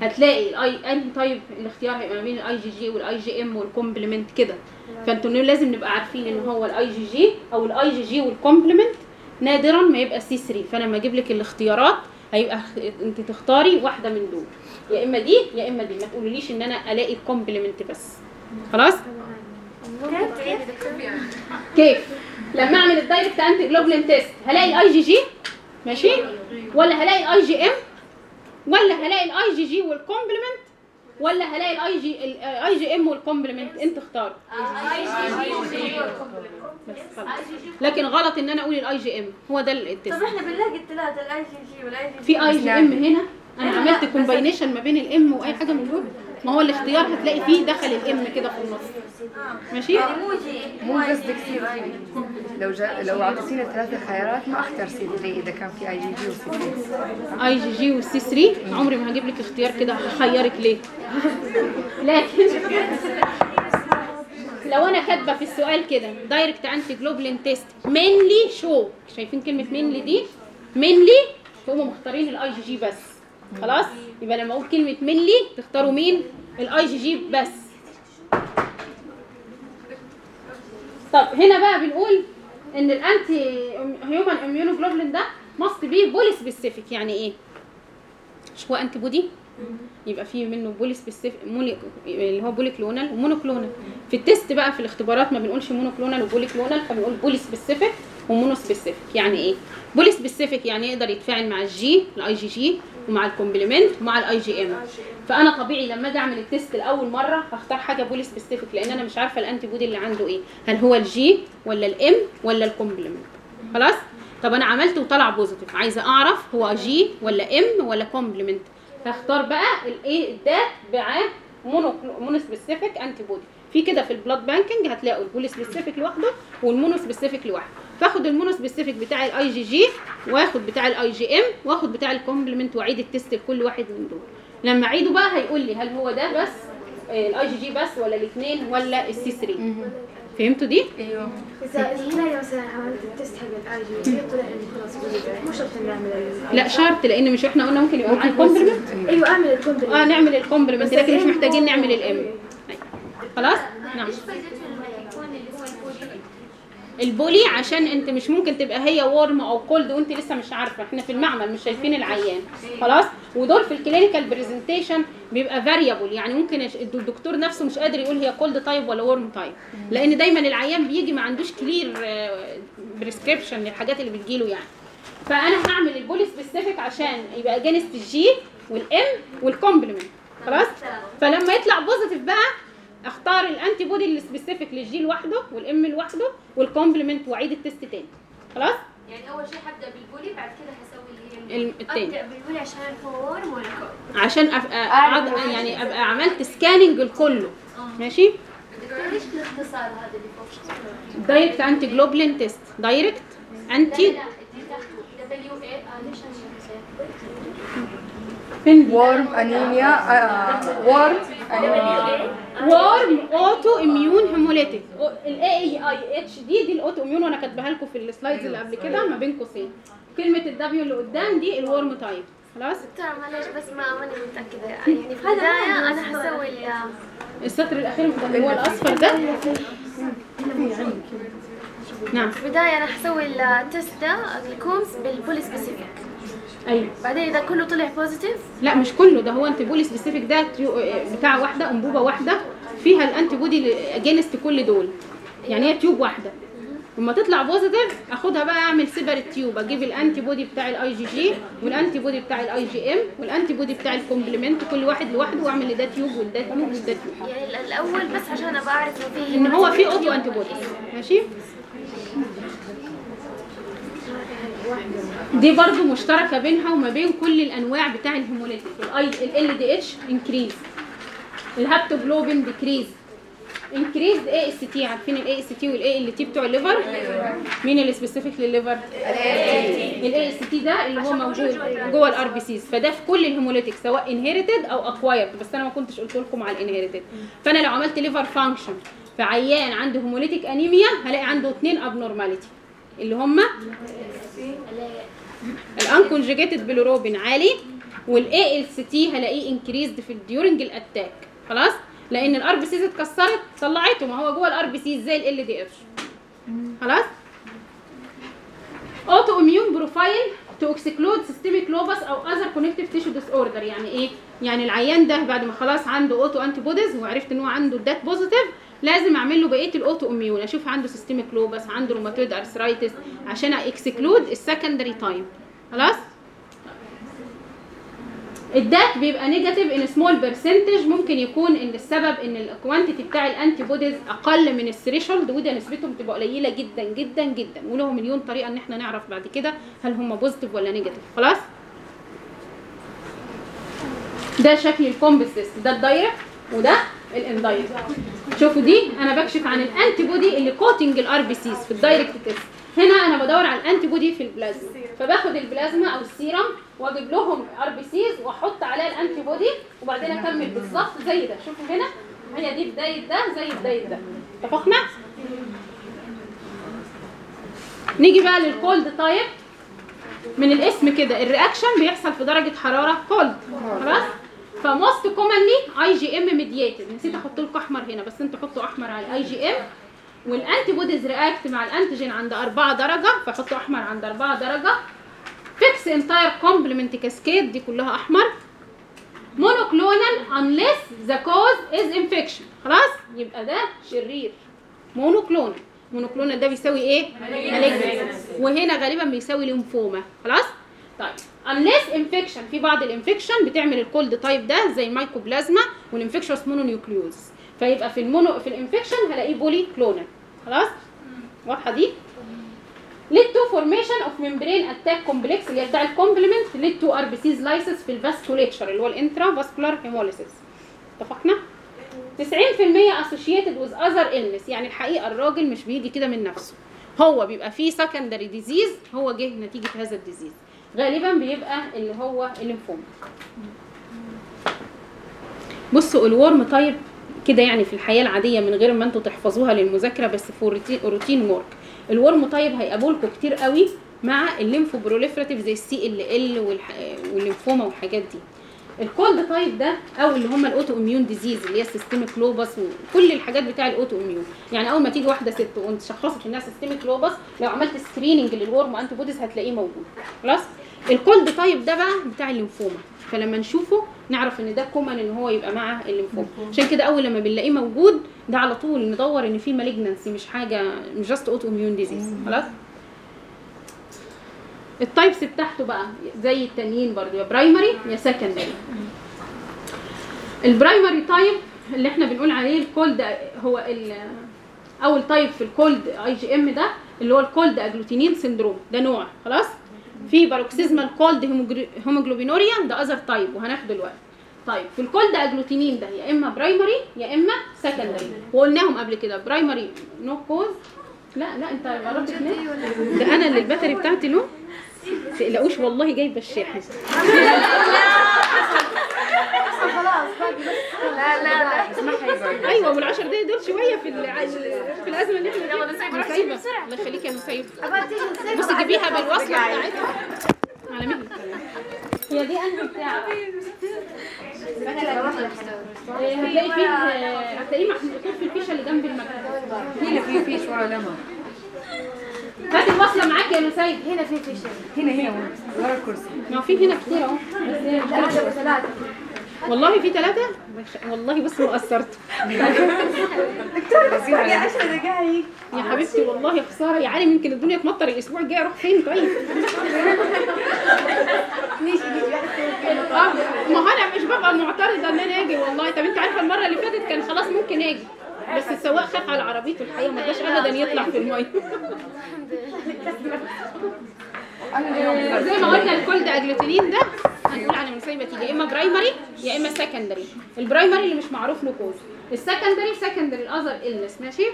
هتلاقي الاي انهي طيب الاختيار هيبقى ما بين ال IgG وال IgM وال complement كده. فأنتوا لازم نبقى عارفين إن هو ال IgG أو ال IgG وال complement نادرا ما يبقى C3 فلما أجيب لك الاختيارات هيبقى انت تختاري واحدة من دول. يا إما دي يا إما دي. ما تقوليليش إن أنا ألاقي ال complement بس. خلاص؟ كيف؟ لما أعمل ال direct anti globulin test هلاقي الاي جي جي ماشي؟ ولا هلاقي ال IgM ولا هلاقي ال IgG وال complement ولا هلاقي ال Ig ال IgM وال complement انت اختار. خلاص. لكن غلط إن أنا أقول ال IgM هو ده ال test طب إحنا بنلاقي الثلاثة ال IgG وال Ig في IgM هنا. أنا عملت combination ما بين ال M وأي حاجة من دول. ما هو الاختيار هتلاقي فيه دخل ال M كده في النص. ماشي؟ مو G مو قصدك C3 لو جا... لو أعطيتيني ثلاثة خيارات ما أختار C 3 إذا كان في اي جي جي وسي 3 اي جي جي وال C3 عمري ما هجيب لك اختيار كده هخيرك ليه؟ لكن لو أنا كاتبة في السؤال كده direct anti globulin test mainly شو شايفين كلمة mainly دي؟ mainly تقوموا مختارين ال IgG بس. خلاص؟ يبقى لما أقول كلمة mainly تختاروا مين؟ الاي جي جي بس. طب هنا بقى بنقول إن ال anti human immunoglobulin ده must be polyspecific يعني إيه؟ مش هو antibody يبقى في منه polyspecific poly اللي هو polyclonal و monoclonal في ال test بقى في الاختبارات ما بنقولش monoclonal و polyclonal فبنقول polyspecific و monospecific يعني إيه؟ polyspecific يعني يقدر يتفاعل مع ال G ال IgG ومع ال complement ومع ال IgM فأنا طبيعي لما أجي أعمل ال test لأول مرة هختار حاجة polyspecific لأن أنا مش عارفة ال antibody اللي عنده إيه. هل هو ال G ولا ال M ولا ال complement خلاص؟ طب أنا عملت وطلع positive عايزة أعرف هو G ولا M ولا complement هختار بقى الايه الدات معاه mono monospecific antibody في كده في ال blood banking هتلاقوا ال polyspecific لوحده وال monospecific لوحده. فاخد ال monospecific بتاع ال IgG واخد بتاع ال IgM واخد بتاع ال complement واعيد ال test لكل واحد من دول. لما اعيده بقى هيقول لي هل هو ده بس الاي جي جي بس ولا الاثنين ولا ال C3 فهمتوا دي؟ أيوه. إذا إذا هنا مثلا عملت ال test حق ال IgG طلع إني خلاص مو شرط نعمل لا شرط لأن مش إحنا قلنا ممكن يبقى معاه complement أيوه أعمل ال complement آه نعمل ال complement لكن مش محتاجين نعمل ال M خلاص؟ نعم إيش فائدته لما يكون اللي هو ال body ال poly عشان انت مش ممكن تبقى هي warm أو cold وانت لسه مش عارفة. إحنا في المعمل مش شايفين العيان. خلاص؟ ودول في ال clinical presentation بيبقى variable يعني ممكن الدكتور نفسه مش قادر يقول هي cold type ولا warm type لأن دايما العيان بيجي ما عندوش clear prescription للحاجات اللي بتجيله يعني. فأنا هعمل ال polyspecific عشان يبقى against ال G وال M وال complement خلاص؟ فلما يطلع positive بقى أختار ال antibody اللي specific لل G لوحده وال M لوحده وال complement واعيد ال test تاني. خلاص؟ يعني أول شيء حبدا بال poly بعد كده حسوي اللي هي التاني. أبدأ بالبولي عشان ولا كوب عشان ابقى أعد- يعني أبقى عملت scanning لكله ماشي؟ دكتور إيش الاختصار هذا اللي فوق؟ direct antiglobulin test direct anti لا دي تحت. WA ليش أنا فين؟ warm anemia warm warm autoimmune hemolytic ال AIHA دي ال autoimmune وأنا كاتباها لكم في ال slides اللي قبل كده ما بين قوسين كلمة ال W اللي قدام دي ال warm type خلاص؟ دكتورة معلش بس ما ماني متأكدة. يعني في البداية أنا حسوي ال- السطر الأخير اللي هو الأصفر ده. نعم. في البداية أنا حسوي ال test ده ال Coombs بال polyspecific أيوه. بعدين إذا كله طلع positive لا مش كله. ده هو anti polyspecific ده بتاع واحدة أنبوبة واحدة فيها ال antibody against كل دول. يعني هي tube واحدة. لما تطلع positive أخدها بقى أعمل separate ال tube أجيب ال antibody بتاع ال IgG وال antibody بتاع ال IgM وال antibody بتاع ال complement كل واحد لوحده وأعمل لده tube ولده tube ولده tube يعني ال- الأول بس عشان إنه فيه إن هو في autoantibody ماشي؟ دي برضو مشتركة بينها وما بين كل الأنواع بتاع ال hemolytic ال LDH increase ال haptoglobin decrease increase AST عارفين ال AST وال ALT بتوع ال liver مين اللي specific لل liver ال AST ده اللي هو موجود جوه ال RBCs فده في كل ال hemolytic سواء inherited أو acquired بس أنا ما كنتش قلت لكم على ال inherited فأنا لو عملت liver function في عيان عنده hemolytic anemia هلاقي عنده اثنين abnormality اللي هما ال unconjugated bilirubin عالي وال AST هلاقيه increased في ال during ال attack خلاص؟ لأن ال RBCs اتكسرت طلعته. ما هو جوه ال RBCs زي LDH خلاص؟ autoimmune profile to exclude systemic lupus أو other connective tissue disorder يعني إيه؟ يعني العيان ده بعد ما خلاص عنده autoantibodies وعرفت إن هو عنده ال DAT positive لازم اعمل له بقية ال autoimmune أشوف عنده systemic lupus عنده rheumatoid arthritis عشان exclude ال secondary type خلاص؟ ال DAT بيبقى negative in small percentage ممكن يكون إن السبب إن ال quantity بتاع ال antibodies أقل من ال threshold وده نسبتهم بتبقى قليلة جدا جدا جدا. وله مليون طريقة إن إحنا نعرف بعد كده هل هم positive ولا negative خلاص؟ ده شكل ال Coombs test ده ال direct وده ال indirect شوفوا دي أنا بكشف عن ال antibody اللي coating ال RBCs في ال direct test هنا أنا بدور على ال antibody في البلازما فباخد البلازما أو السيرم وأجيب لهم RBCs وأحط عليها ال antibody وبعدين أكمل بالظبط زي ده. شوفوا هنا هي دي بداية ده زي بداية ده. اتفقنا؟ نيجي بقى لل cold type من الاسم كده ال reaction بيحصل في درجة حرارة cold خلاص؟ ف most commonly IgM mediated نسيت أحط لكم أحمر هنا بس أنتوا حطوا أحمر على ال IgM وال antibodies react مع ال antigen عند 4 درجة فحطوا أحمر عند 4 درجة. fix entire complement cascade دي كلها أحمر. monoclonal unless the cause is infection. خلاص؟ يبقى ده شرير. monoclonal monoclonal ده بيساوي إيه؟ Malignancy. وهنا غالبا بيساوي ليمفوما خلاص؟ طيب unless infection في بعض ال infection بتعمل ال cold type ده زي ال mycoplasma وال infectious mononucleosis فيبقى في ال mono في ال infection هلاقيه polyclonal خلاص واضحة دي؟ lead to formation of membrane attack complex اللي هي بتاع ال complement lead to RBCs lysis في ال vasculature اللي هو ال intravascular hemolysis اتفقنا 90% associated with other illness. يعني الحقيقة الراجل مش بيجي كده من نفسه. هو بيبقى فيه secondary disease هو جه نتيجة هذا ال disease غالبا بيبقى اللي هو الليمفوما. بصوا ال warm type كده يعني في الحياة العادية من غير ما أنتوا تحفظوها للمذاكرة بس في routine routine work ال warm type هيقابلكم كتير قوي مع ال lymphoproliferative زي ال CLL وال lymphoma والحاجات دي. ال cold type ده أو اللي هم ال autoimmune disease اللي هي ال systemic lupus وكل الحاجات بتاع ال autoimmune يعني اول ما تيجي واحدة ست وانت شخصت انها systemic lupus لو عملت screening لل warm antibodies هتلاقيه موجود. خلاص؟ ال cold type ده بقى بتاع الليمفوما. فلما نشوفه نعرف ان ده common ان هو يبقى مع الليمفوما. عشان كده اول لما بنلاقيه موجود ده على طول ندور ان في malignancy مش حاجة مش just autoimmune disease خلاص؟ ال types بتاعته بقى زي التانيين برضو يا primary يا secondary ال primary type اللي إحنا بنقول عليه ال cold هو أول type في ال cold IgM ده اللي هو ال cold agglutinin syndrome ده نوع خلاص؟ في paroxysmal cold hemoglobinuria ده other type وهناخده دلوقتي. طيب في ال cold agglutinin ده يا إما primary يا إما secondary وقلناهم قبل كده primary no cause لا لا انت تنام ده أنا اللي ال battery بتاعتي له تقلقوش والله جايبه الشاحن خلاص باقي بس لا لا لا اسمعها أيوه والعشر دقايق دول شوية في في الأزمة اللي إحنا فيها. مسيبه الله يخليك يا نسيب. بصي جيبيها بالوصلة بتاعتها. على مهلك هي دي أنهي بتاعه هتلاقي فيه هتلاقيه محطوط في الفيشة اللي جنب المكتب هنا في في شو علامة؟ هات الوصله معاك يا نسيب هنا في في شيء. هنا هنا. ورا الكرسي. ما في هنا كتير أهو. بس هي مش لا كده. هذا ثلاثة والله في ثلاثة؟ والله بس ما قصرت. باقي عشر دقايق. يا حبيبتي والله يا خسارة. يا عالم يمكن الدنيا تمطر الأسبوع الجاي أروح فين؟ طيب؟ آه ما أنا مش ببقى معترضة إن أنا أجي والله. طب أنت عارفة المرة اللي فاتت كان خلاص ممكن أجي. بس السواق خاف على عربيته الحقيقة ما رضاش أبدا يطلع في المية آه، زي ما قلنا ال cold agglutinin ده هنقول على مسيبة يا إما primary يا إما secondary ال primary اللي مش معروف له cause ال secondary secondary لل other illness ماشي؟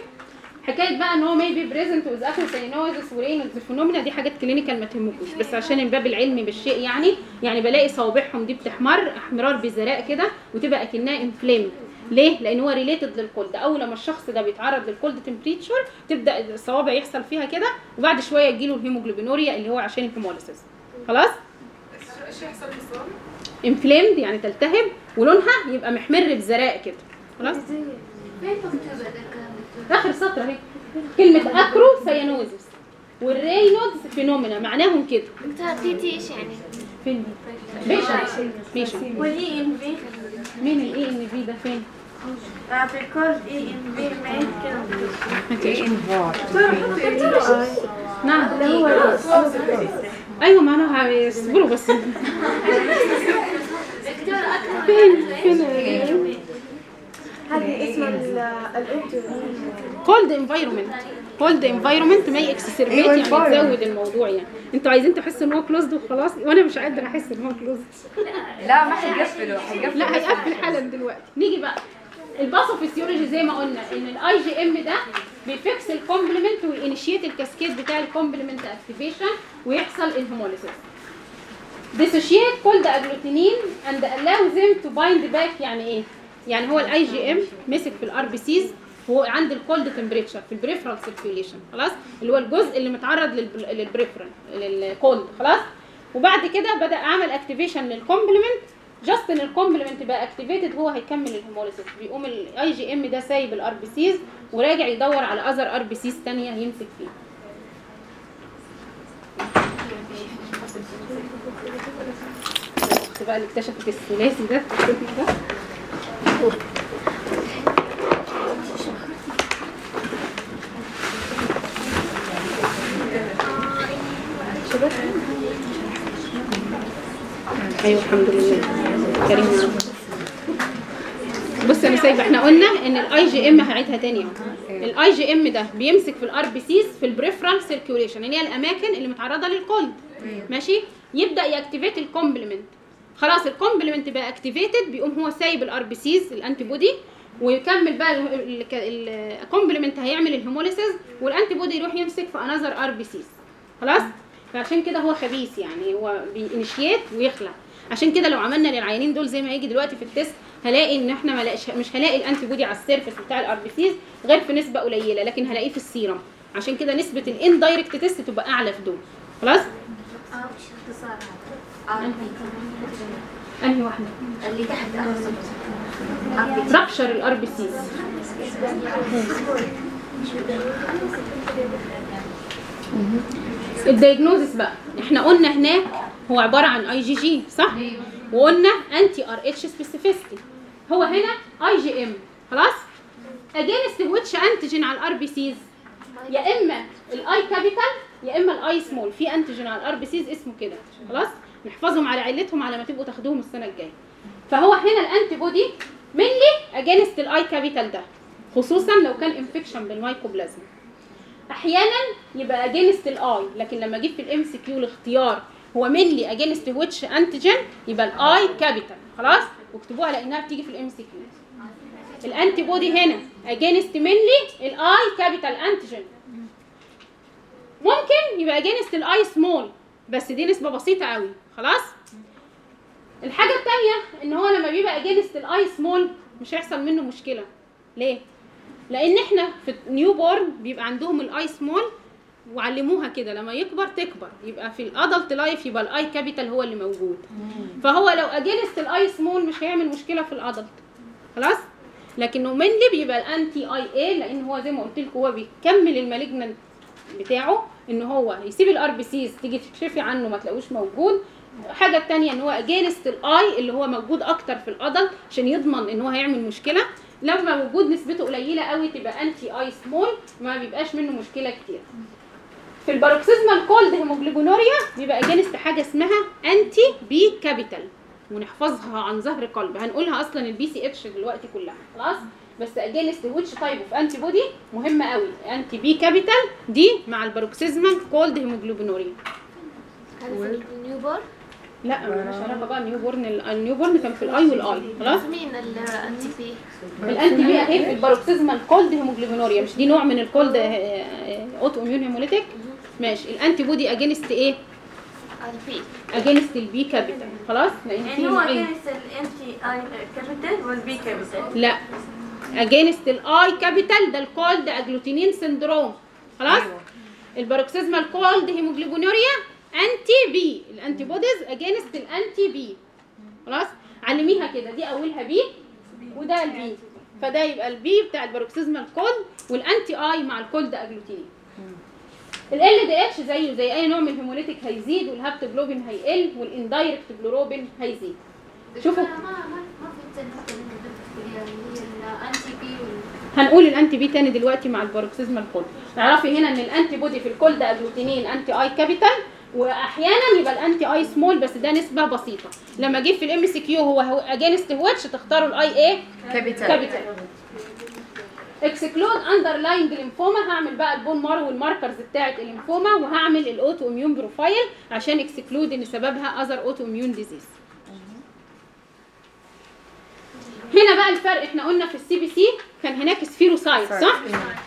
حكاية بقى إن هو may be present with acrocyanosis و Raynaud's phenomena دي حاجات clinical ما تهمكوش. بس عشان الباب العلمي بالشيء يعني يعني بلاقي صوابعهم دي بتحمر احمرار بزرقة كده وتبقى اكنها inflamed ليه؟ لأن هو related لل cold أول لما الشخص ده بيتعرض لل cold temperature تبدأ الصوابع يحصل فيها كده وبعد شوية يجيله الهيموجلوبينوريا اللي هو عشان الهيموليسيس خلاص؟ إيش يحصل في الصوم؟ انفلامد يعني تلتهب ولونها يبقى محمر بزراء كده خلاص؟ آخر سطر أهي كلمة اكرو سيانوزس والرينودز فينومينا معناهم كده تي إيش يعني؟ فين دي؟ بيشن بيشن والاي ان في مين الاي ان في ده فين؟ في الكورد اي ان في ما كده إيه انفار نعم اللي هو أيوه ما أنا هصبروا بس دكتور أكثر فين فين هذه اسم الانتو كولد انفايرمنت انفايرمنت ما يكسسربيت أيوة، يعني environment. تزود الموضوع يعني. أنتوا عايزين تحسوا إن هو كلوزد وخلاص؟ وأنا مش قادرة أحس إن هو كلوزد لا ما حيقفلوا حيقفلوا لا هيقفل حالا دلوقتي. نيجي بقى. ال pathophysiology زي ما قلنا إن ال IgM ده بي fix ال complement وي initiate ال cascade بتاع ال complement activation ويحصل ال hemolysis dissociate cold agglutinin and allow them to bind back يعني إيه؟ يعني هو ال IgM مسك في ال RBCs عند ال cold temperature في ال peripheral circulation خلاص؟ اللي هو الجزء اللي متعرض لل peripheral لل cold خلاص؟ وبعد كده بدأ أعمل activation لل complement just إن ال complement بقى activated هو هيكمل ال hemolysis بيقوم ال IgM ده سايب ال RBCs وراجع يدور على other RBCs ثانية يمسك فيها. بقى اللي اكتشفت الثلاثي ده؟ أيوه الحمد لله. كريم بص أنا سايبه إحنا قلنا إن ال IgM هعيدها تاني اهو ال IgM ده بيمسك في ال RBCs في ال peripheral circulation اللي هي الأماكن اللي متعرضة لل cold. ماشي؟ يبدأ ي activate ال complement خلاص ال complement بقى activated بيقوم هو سايب ال RBCs ال antibody ويكمل بقى ال complement هيعمل ال hemolysis وال antibody يروح يمسك في another RBCs خلاص؟ فعشان كده هو خبيث يعني هو بي initiate ويخلع. عشان كده لو عملنا للعيانين دول زي ما هيجي دلوقتي في ال test هلاقي إن إحنا ملاقيش مش هلاقي ال antibody على ال surface بتاع ال RBCs غير في نسبة قليلة لكن هلاقيه في السيرم. عشان كده نسبة ال indirect test تبقى أعلى في دول. خلاص؟ أنهي واحدة؟ اللي تحت rupture ال RBCs ال diagnosis بقى. إحنا قلنا هناك هو عبارة عن اي جي جي صح؟ وقلنا anti Rh specificity هو هنا IgM خلاص؟ against which antigen على ال RBCs يا إما ال I capital يا إما الاي سمول في antigen على ال RBCs اسمه كده خلاص؟ نحفظهم على علتهم على ما تبقوا تاخدوهم السنة الجاية. فهو هنا ال antibody mainly against ال I capital ده خصوصا لو كان infection بال mycoplasma أحيانا يبقى against ال i لكن لما أجيب في ال MCQ الاختيار هو mainly against which antigen يبقى ال I capital خلاص؟ واكتبوها لأنها بتيجي في ال MCQ ال antibody هنا. against mainly ال I capital antigen ممكن يبقى against ال i small بس دي نسبة بسيطة قوي خلاص؟ الحاجة الثانية إن هو لما بيبقى against ال i small مش هيحصل منه مشكلة. ليه؟ لأن إحنا في newborn بيبقى عندهم الاي سمول وعلموها كده لما يكبر تكبر يبقى في ال adult life يبقى ال I capital هو اللي موجود. فهو لو against ال i small مش هيعمل مشكلة في ال adult خلاص؟ لكنه mainly بيبقى ال anti I I لأن هو زي ما قلت لكم هو بيكمل ال malignant بتاعه إن هو يسيب ال RBCs تيجي تكشفي عنه ما تلاقوش موجود. حاجة التانية إن هو against ال I اللي هو موجود أكتر في ال adult عشان يضمن إن هو هيعمل مشكلة. لما وجود نسبته قليلة قوي تبقى انتي اي سمول ما بيبقاش منه مشكلة كتير. في ال paroxysmal cold hemoglobinuria بيبقى against حاجة اسمها anti-P capital ونحفظها عن ظهر قلب. هنقولها أصلا ال PCH دلوقتي كلها. خلاص؟ بس against which type of antibody مهمه قوي. anti-P capital دي مع ال paroxysmal cold hemoglobinuria. ال newborn لا مالهاش علاقة بقى ال newborn ال newborn كان في ال I وال i خلاص؟ مين ال anti-P ال anti-P اهي في ال paroxysmal cold hemoglobinuria. مش دي نوع من ال cold autoimmune hemolytic ماشي. ال antibody against إيه ال P against ال P capital خلاص؟ لأن في يعني هو against ال anti-I capital وال P capital لا. against ال I capital ده ال cold agglutinin syndrome خلاص؟ ال paroxysmal cold hemoglobinuria anti-P ال antibodies against ال anti-P خلاص؟ علميها كده. دي أولها P وده ال P فده يبقى ال P بتاع ال paroxysmal cold وال anti-I مع ال cold agglutinin ال LDH زيه زي أي نوع من ال hemolytic هيزيد وال haptoglobin هيقل وال indirect bilirubin هيزيد. شوفوا. هنقول ال anti-P تاني دلوقتي مع ال paroxysmal cold تعرفي هنا إن ال antibody في ال cold agglutinin anti-I capital وأحيانا يبقى ال anti-i small بس ده نسبة بسيطة. لما جه في ال MCQ هو against which تختاروا ال I إيه capital capital exclude underlying lymphoma هعمل بقى ال bone marrow وال markers بتاعه الليمفوما وهعمل ال autoimmune profile عشان exclude ان سببها other autoimmune disease هنا بقى الفرق إحنا قلنا في ال CBC كان هناك spherocyte صح؟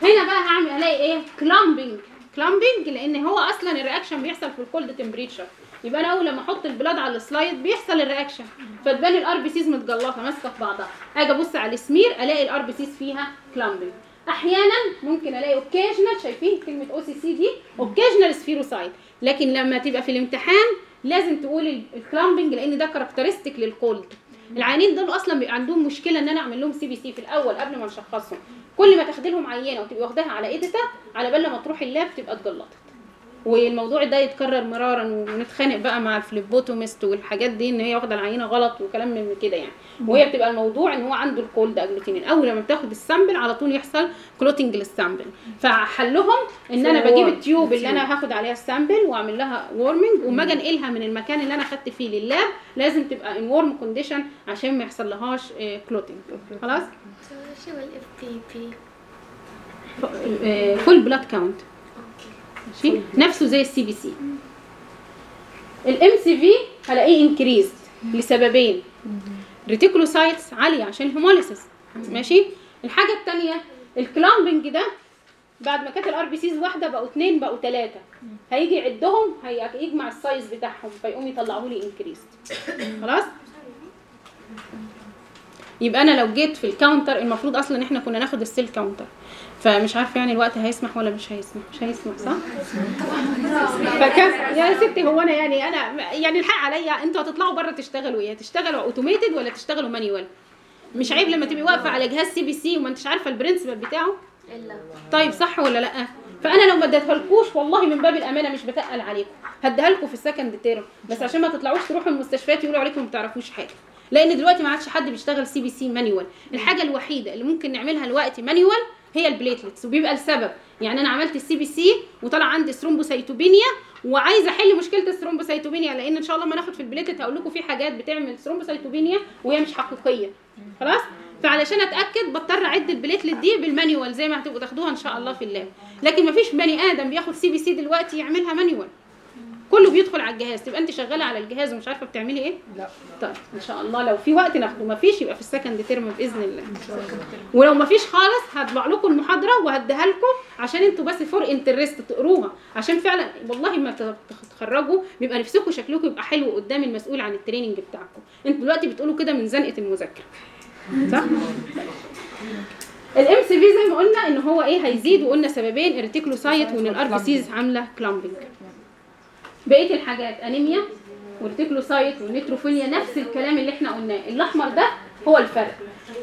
هنا بقى هعمل هلاقي إيه؟ clumping clumping لأن هو أصلا ال reaction بيحصل في ال cold temperature يبقى أنا اول لما أحط ال blood على ال slide بيحصل ال reaction. فتبان ال RBCs متجلطه ماسكة في بعضها. أجي ابص على السمير الاقي ال RBCs فيها clumping أحيانا ممكن الاقي occasional شايفين كلمة O C C دي؟ occasional spherocyte لكن لما تبقى في الامتحان لازم تقول ال clumping لأن ده characteristic لل cold العيانين دول أصلا بيبقى عندهم مشكلة إن أنا أعمل لهم CBC في الأول قبل ما نشخصهم كل ما تاخدي لهم عينة وتبقي واخداها على EDTA على بال لما تروحي ال lab تبقى اتجلطت. والموضوع ده يتكرر مرارا ونتخانق بقى مع ال phlebotomist والحاجات دي إن هي واخدة العينة غلط وكلام من كده يعني. وهي بتبقى الموضوع إن هو عنده ال cold agglutinin. أول لما بتاخد ال sample على طول يحصل clotting لل sample. فحلهم إن أنا بجيب ال tube اللي أنا هاخد عليها السامبل وأعمل لها warming وما أجي أنقلها من المكان اللي أنا خدت فيه لل lab لازم تبقى in warm condition عشان ما يحصل لهاش clotting خلاص؟ شو ال FBP full blood count ماشي؟ نفسه زي ال CBC ال MCV هلاقيه increase لسببين. reticulocytes عالية عشان ال hemolysis ماشي؟ الحاجة الثانية ال clumping ده بعد ما كانت ال RBCs واحدة بقوا اثنين بقوا ثلاثة هيجي يعدهم هيجمع ال size بتاعهم فيقوم يطلعوا لي increase خلاص؟ يبقى أنا لو جيت في ال counter المفروض أصلا إحنا كنا ناخد ال cell counter فمش عارفة يعني الوقت هيسمح ولا مش هيسمح. مش هيسمح صح؟ فكان يا ستي هو أنا يعني أنا يعني الحق عليا. أنتوا هتطلعوا بره تشتغلوا إيه؟ تشتغلوا automated ولا تشتغلوا manual مش عيب لما تبقي واقفة على جهاز CBC وما انتش عارفة ال principle بتاعه؟ إلا. طيب صح ولا لأ؟ فأنا لو ما اديتهالكوش والله من باب الأمانة مش بتقل عليكم. هديها لكم في ال second term بس عشان ما تطلعوش تروحوا المستشفيات يقولوا عليكم ما بتعرفوش حاجة. لأن دلوقتي ما عادش حد بيشتغل CBC manual الحاجة الوحيدة اللي ممكن نعملها دلوقتي manual هي ال platelets وبيبقى السبب. يعني أنا عملت ال CBC وطلع عندي thrombocytopenia وعايزة أحل مشكلة ال thrombocytopenia لأن إن شاء الله ما ناخد في ال platelet هقول لكم في حاجات بتعمل thrombocytopenia وهي مش حقيقية. خلاص؟ فعلشان أتأكد بضطر أعد ال platelet دي بال manual زي ما هتبقوا تاخدوها إن شاء الله في ال lab. لكن مفيش بني آدم بياخد CBC دلوقتي يعملها manual. كله بيدخل على الجهاز. تبقى انت شغالة على الجهاز ومش عارفة بتعملي إيه؟ لا. طيب إن شاء الله. لو في وقت ناخده. ما فيش يبقى في ال second term بإذن الله. ولو ما فيش خالص هطبع لكم المحاضرة وهديها لكم عشان أنتوا بس for interest تقروها. عشان فعلا والله ما تتخرجوا بيبقى نفسكم شكلكم يبقى حلو قدام المسؤول عن ال training بتاعكم. أنتوا دلوقتي بتقولوا كده من زنقة المذاكرة. صح؟ ال MCV زي ما قلنا إن هو إيه هيزيد وقلنا سببين reticulocyte وإن ال RBCs عاملة clumping بقية الحاجات anemia وال reticulocyte وال neutrophilia نفس الكلام اللي إحنا قلناه. الأحمر ده هو الفرق.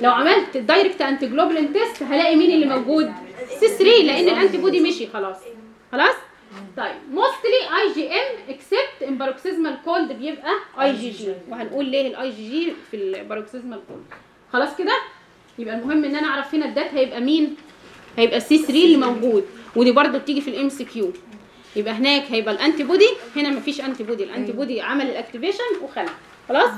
لو عملت ال direct antiglobulin test هلاقي مين اللي موجود؟ C3 لأن ال antibody مشي خلاص. خلاص؟ طيب mostly IgM except in paroxysmal cold بيبقى اي جي جي وهنقول ليه الاي جي جي في ال paroxysmal cold خلاص كده؟ يبقى المهم إن أنا أعرف هنا ال DAT هيبقى مين؟ هيبقى C3 اللي موجود. ودي برده بتيجي في ال MCQ يبقى هناك هيبقى ال antibody هنا مفيش antibody ال antibody عمل ال activation وخلع. خلاص؟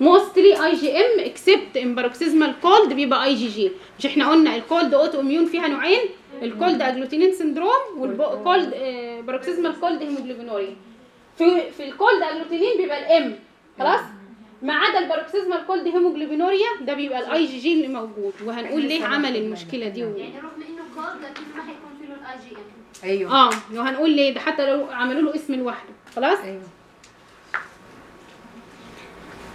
mostly IgM except in paroxysmal cold بيبقى اي جي جي مش إحنا قلنا ال cold autoimmune فيها نوعين؟ ال cold agglutinin syndrome وال cold paroxysmal cold hemoglobinuria في في ال cold agglutinin بيبقى ال M خلاص؟ ما عدا ال paroxysmal cold hemoglobinuria ده بيبقى الاي جي جي اللي موجود. وهنقول ليه عمل المشكلة دي. يعني رغم cold لكن ما حيكون فيه ال IgM أيوه. آه وهنقول ليه؟ ده حتى لو عملوا له اسم لوحده. خلاص؟ أيوه.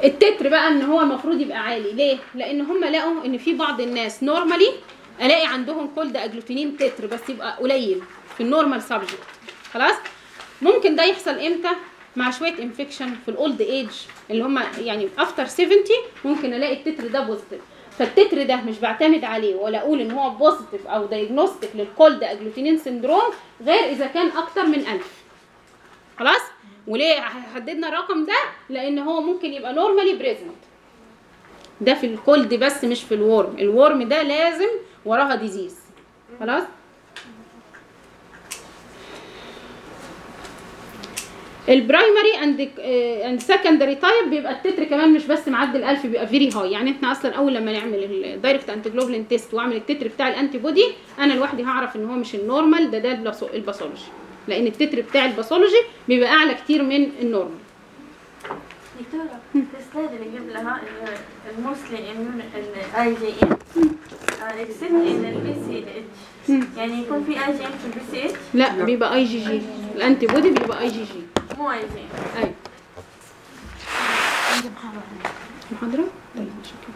ال titer بقى إن هو المفروض يبقى عالي. ليه؟ لأن هم لقوا إن في بعض الناس normally ألاقي عندهم cold agglutinin titer بس يبقى قليل في ال normal subject خلاص؟ ممكن ده يحصل إمتى؟ مع شوية infection في ال old age اللي هم يعني after 70 ممكن ألاقي ال titer ده positive فال titer ده مش بعتمد عليه ولا أقول إن هو positive أو diagnostic لل cold agglutinin syndrome غير إذا كان أكتر من 1000 خلاص؟ وليه حددنا الرقم ده؟ لأن هو ممكن يبقى normally present ده في ال cold بس مش في ال warm. ال warm ده لازم وراها disease خلاص؟ ال primary and and secondary type بيبقى ال titer كمان مش بس معدي ال 1000 بيبقى very high يعني إحنا أصلا أول لما نعمل ال direct antiglobulin test وأعمل ال titer بتاع ال antibody أنا لوحدي هعرف إن هو مش ال normal ده ده ال patho- ال pathology. لأن ال titer بتاع ال pathology بيبقى أعلى كتير من ال normal دكتورة ال slide اللي قبلها ال mostly immune ال IgM except in ال PCH يعني يكون في IgM في ال PCH لا بيبقى IgG ال anti body بيبقى IgG مو أيوه محاضرة؟ طيب شكرا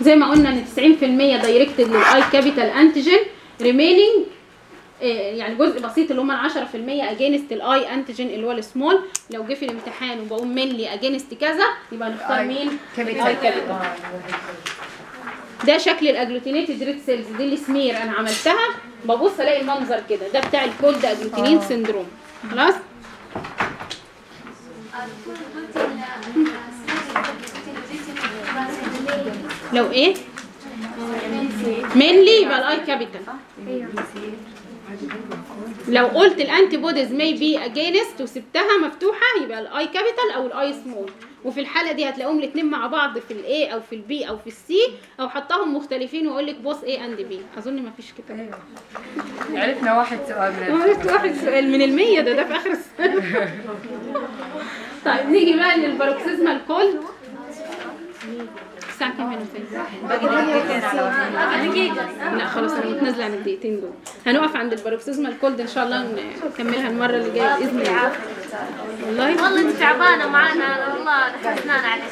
زي ما قلنا إن 90% directed لل I capital antigen remaining يعني جزء بسيط اللي هم ال 10% against ال i antigen اللي هو السمول لو جه في الامتحان وبقوم mainly against كذا يبقى نختار مين؟ ال I capital ده شكل ال agglutinated red cells دي السمير أنا عملتها. ببص ألاقي المنظر كده. ده بتاع ال cold agglutinin syndrome خلاص؟ لو إيه؟ mainly يبقى ال I capital لو قلت ال antibodies may be against وسبتها مفتوحة يبقى ال I capital أو ال i small وفي الحالة دي هتلاقيهم الاثنين مع بعض في ال A أو في ال B أو في ال C أو حطاهم مختلفين وأقول لك both A and B أظن ما فيش كده عرفنا واحد سؤال من عرفت واحد سؤال من المية ده ده في آخر السنة طيب نيجي بقى لل paroxysmal cold. الساعة كام هنا لا خلاص أنا متنازله عن الدقيقتين دول. هنقف عند ال paroxysmal cold إن شاء الله نكملها المرة اللي جاية بإذن الله. والله. والله أنت تعبانة معانا. والله دخلنا عليك.